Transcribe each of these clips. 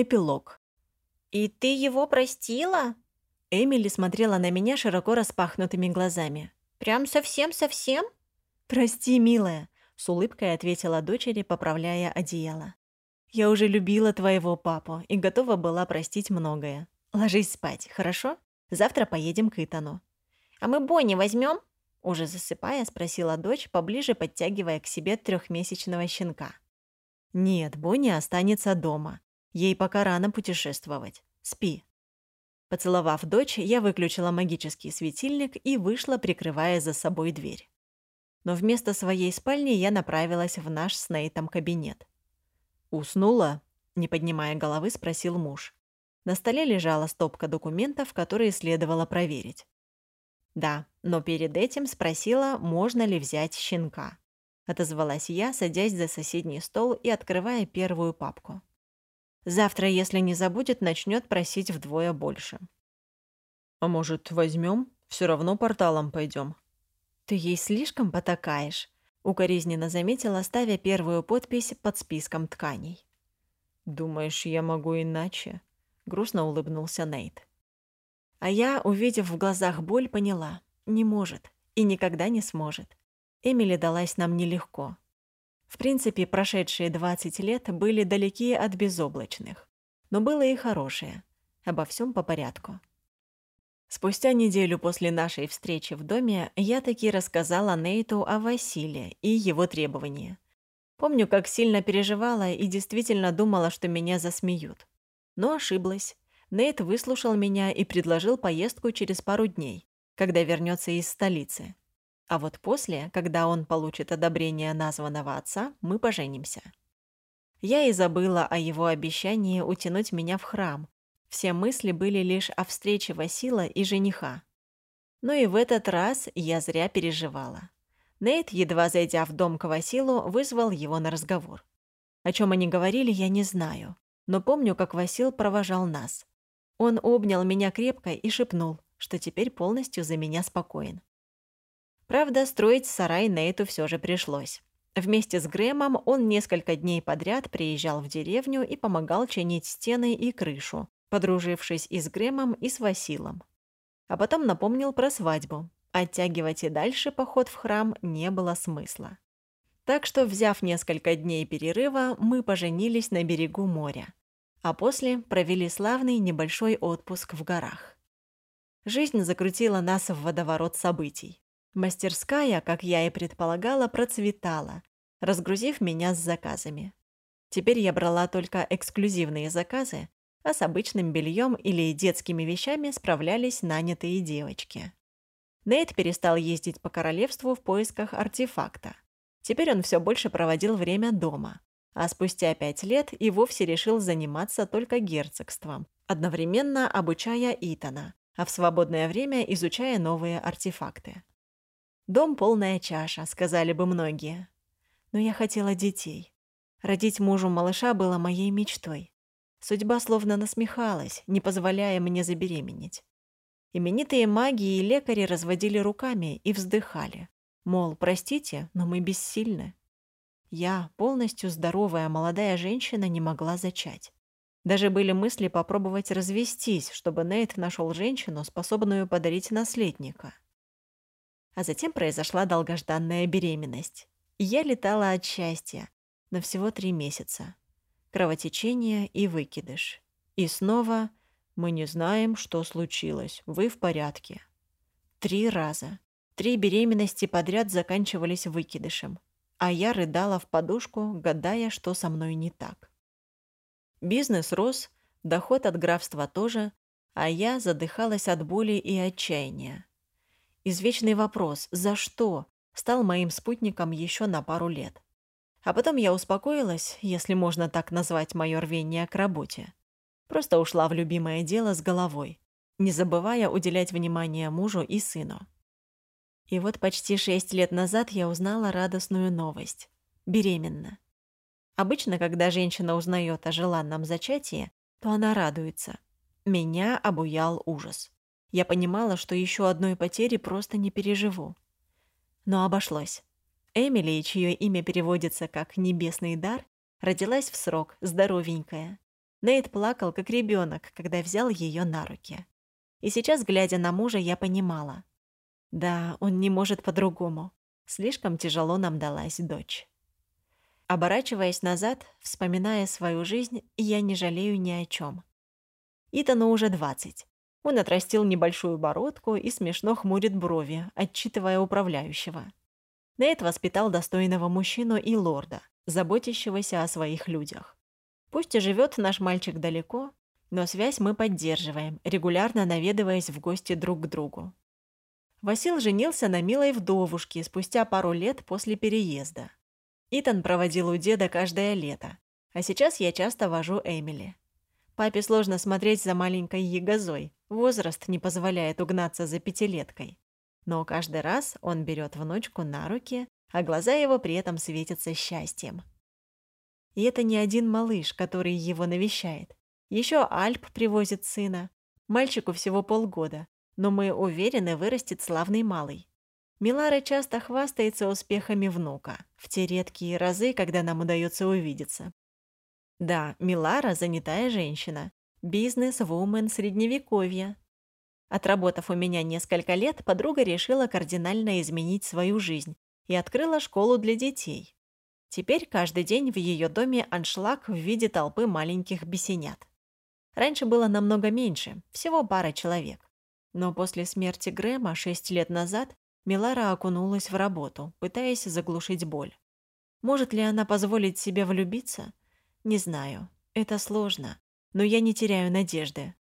Эпилог. «И ты его простила?» Эмили смотрела на меня широко распахнутыми глазами. «Прям совсем-совсем?» «Прости, милая», — с улыбкой ответила дочери, поправляя одеяло. «Я уже любила твоего папу и готова была простить многое. Ложись спать, хорошо? Завтра поедем к Итану». «А мы Бонни возьмем? Уже засыпая, спросила дочь, поближе подтягивая к себе трехмесячного щенка. «Нет, Бонни останется дома. Ей пока рано путешествовать. Спи». Поцеловав дочь, я выключила магический светильник и вышла, прикрывая за собой дверь. Но вместо своей спальни я направилась в наш с Нейтом кабинет. «Уснула?» – не поднимая головы, спросил муж. На столе лежала стопка документов, которые следовало проверить. «Да, но перед этим спросила, можно ли взять щенка». Отозвалась я, садясь за соседний стол и открывая первую папку. Завтра, если не забудет, начнет просить вдвое больше. «А может, возьмем? Все равно порталом пойдем. «Ты ей слишком потакаешь», — укоризненно заметила, ставя первую подпись под списком тканей. «Думаешь, я могу иначе?» — грустно улыбнулся Нейт. А я, увидев в глазах боль, поняла — не может и никогда не сможет. Эмили далась нам нелегко. В принципе, прошедшие 20 лет были далеки от безоблачных. Но было и хорошее. Обо всем по порядку. Спустя неделю после нашей встречи в доме я таки рассказала Нейту о Василе и его требования. Помню, как сильно переживала и действительно думала, что меня засмеют. Но ошиблась. Нейт выслушал меня и предложил поездку через пару дней, когда вернется из столицы. А вот после, когда он получит одобрение названного отца, мы поженимся. Я и забыла о его обещании утянуть меня в храм. Все мысли были лишь о встрече Васила и жениха. Но и в этот раз я зря переживала. Нейт, едва зайдя в дом к Василу, вызвал его на разговор. О чем они говорили, я не знаю, но помню, как Васил провожал нас. Он обнял меня крепко и шепнул, что теперь полностью за меня спокоен. Правда, строить сарай Нейту все же пришлось. Вместе с Грэмом он несколько дней подряд приезжал в деревню и помогал чинить стены и крышу, подружившись и с Грэмом, и с Василом. А потом напомнил про свадьбу. Оттягивать и дальше поход в храм не было смысла. Так что, взяв несколько дней перерыва, мы поженились на берегу моря. А после провели славный небольшой отпуск в горах. Жизнь закрутила нас в водоворот событий. Мастерская, как я и предполагала, процветала, разгрузив меня с заказами. Теперь я брала только эксклюзивные заказы, а с обычным бельем или детскими вещами справлялись нанятые девочки. Нейт перестал ездить по королевству в поисках артефакта. Теперь он все больше проводил время дома, а спустя пять лет и вовсе решил заниматься только герцогством, одновременно обучая Итана, а в свободное время изучая новые артефакты. Дом полная чаша, сказали бы многие. Но я хотела детей. Родить мужу малыша было моей мечтой. Судьба словно насмехалась, не позволяя мне забеременеть. Именитые маги и лекари разводили руками и вздыхали. Мол, простите, но мы бессильны. Я, полностью здоровая молодая женщина, не могла зачать. Даже были мысли попробовать развестись, чтобы Нейт нашел женщину, способную подарить наследника. А затем произошла долгожданная беременность. И я летала от счастья, но всего три месяца. Кровотечение и выкидыш. И снова «Мы не знаем, что случилось. Вы в порядке». Три раза. Три беременности подряд заканчивались выкидышем. А я рыдала в подушку, гадая, что со мной не так. Бизнес рос, доход от графства тоже, а я задыхалась от боли и отчаяния. Извечный вопрос «За что?» стал моим спутником еще на пару лет. А потом я успокоилась, если можно так назвать мое рвение к работе. Просто ушла в любимое дело с головой, не забывая уделять внимание мужу и сыну. И вот почти шесть лет назад я узнала радостную новость. Беременна. Обычно, когда женщина узнает о желанном зачатии, то она радуется. Меня обуял ужас. Я понимала, что еще одной потери просто не переживу. Но обошлось. Эмили, чье имя переводится как «небесный дар», родилась в срок, здоровенькая. Нейт плакал, как ребенок, когда взял ее на руки. И сейчас, глядя на мужа, я понимала. Да, он не может по-другому. Слишком тяжело нам далась дочь. Оборачиваясь назад, вспоминая свою жизнь, я не жалею ни о чем. Итану уже двадцать. Он отрастил небольшую бородку и смешно хмурит брови, отчитывая управляющего. Нейт воспитал достойного мужчину и лорда, заботящегося о своих людях. Пусть и живет наш мальчик далеко, но связь мы поддерживаем, регулярно наведываясь в гости друг к другу. Васил женился на милой вдовушке спустя пару лет после переезда. Итан проводил у деда каждое лето, а сейчас я часто вожу Эмили. Папе сложно смотреть за маленькой ягозой, возраст не позволяет угнаться за пятилеткой. Но каждый раз он берет внучку на руки, а глаза его при этом светятся счастьем. И это не один малыш, который его навещает. Еще Альп привозит сына. Мальчику всего полгода, но мы уверены, вырастет славный малый. Милара часто хвастается успехами внука, в те редкие разы, когда нам удается увидеться. Да, Милара – занятая женщина, бизнес-вумен средневековья. Отработав у меня несколько лет, подруга решила кардинально изменить свою жизнь и открыла школу для детей. Теперь каждый день в ее доме аншлаг в виде толпы маленьких бесенят. Раньше было намного меньше, всего пара человек. Но после смерти Грэма шесть лет назад Милара окунулась в работу, пытаясь заглушить боль. Может ли она позволить себе влюбиться? Не знаю. Это сложно. Но я не теряю надежды.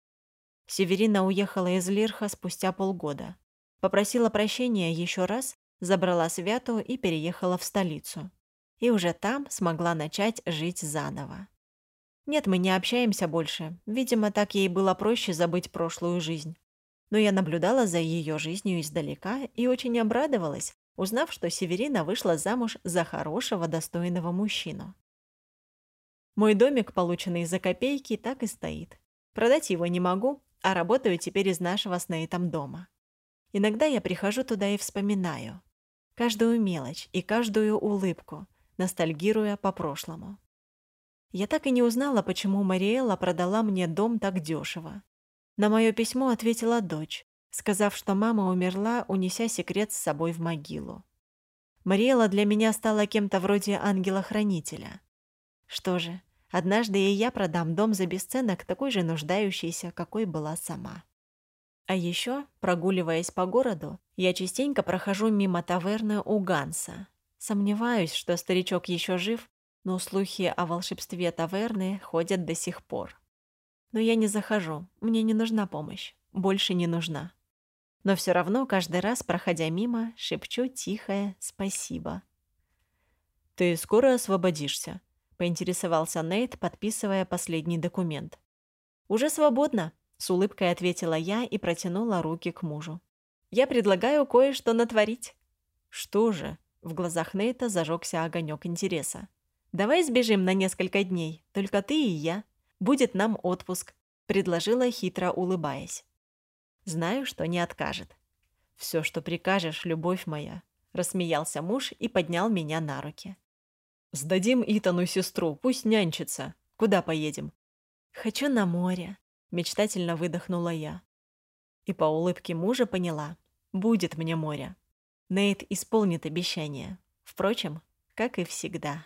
Северина уехала из Лирха спустя полгода. Попросила прощения еще раз, забрала Святу и переехала в столицу. И уже там смогла начать жить заново. Нет, мы не общаемся больше. Видимо, так ей было проще забыть прошлую жизнь но я наблюдала за ее жизнью издалека и очень обрадовалась, узнав, что Северина вышла замуж за хорошего, достойного мужчину. Мой домик, полученный за копейки, так и стоит. Продать его не могу, а работаю теперь из нашего с Нейтом дома. Иногда я прихожу туда и вспоминаю. Каждую мелочь и каждую улыбку, ностальгируя по прошлому. Я так и не узнала, почему Мариэла продала мне дом так дешево. На мое письмо ответила дочь, сказав, что мама умерла, унеся секрет с собой в могилу. Мариэла для меня стала кем-то вроде ангела-хранителя. Что же, однажды и я продам дом за бесценок такой же нуждающейся, какой была сама. А еще, прогуливаясь по городу, я частенько прохожу мимо таверны у Ганса. Сомневаюсь, что старичок еще жив, но слухи о волшебстве таверны ходят до сих пор. Но я не захожу, мне не нужна помощь, больше не нужна. Но все равно каждый раз, проходя мимо, шепчу тихое «спасибо». «Ты скоро освободишься?» — поинтересовался Нейт, подписывая последний документ. «Уже свободно», — с улыбкой ответила я и протянула руки к мужу. «Я предлагаю кое-что натворить». «Что же?» — в глазах Нейта зажегся огонек интереса. «Давай сбежим на несколько дней, только ты и я. Будет нам отпуск», — предложила, хитро улыбаясь. «Знаю, что не откажет». «Все, что прикажешь, любовь моя», — рассмеялся муж и поднял меня на руки. «Сдадим Итану сестру, пусть нянчится. Куда поедем?» «Хочу на море», — мечтательно выдохнула я. И по улыбке мужа поняла. «Будет мне море». Нейт исполнит обещание. Впрочем, как и всегда.